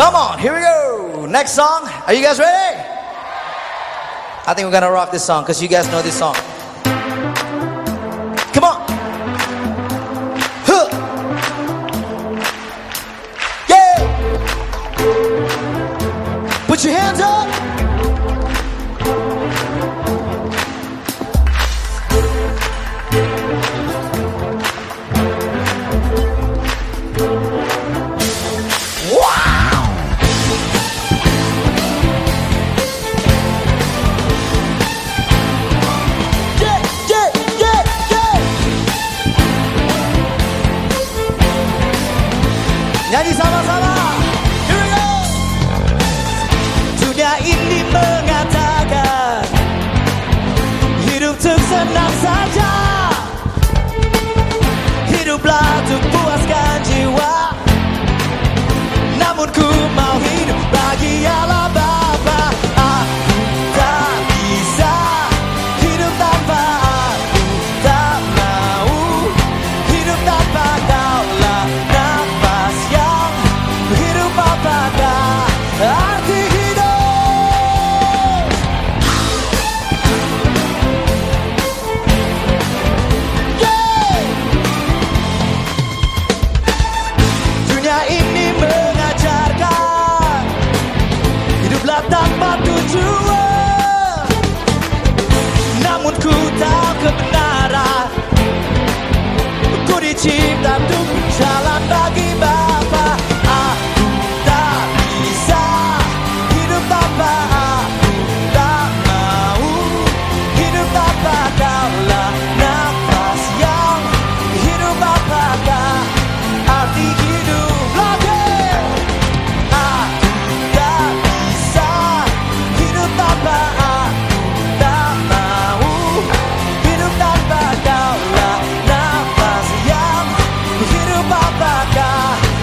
Come on, here we go. Next song. Are you guys ready? I think we're gonna rock this song because you guys know this song.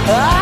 Ah!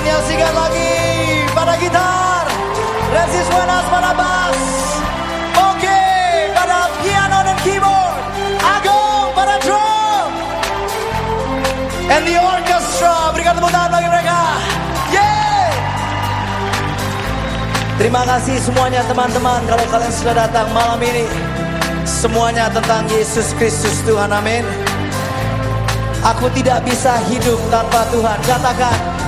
Daniel Sigat lagi pada gitar. Rezis Wenas pada bass. Oke pada piano dan keyboard. Agung pada drum. And the orchestra Berikan tepuk tangan bagi mereka. Yeay Terima kasih semuanya teman-teman. Kalau kalian sudah datang malam ini Semuanya tentang Yesus Kristus Tuhan. Amin. Aku tidak bisa hidup tanpa Tuhan. Katakan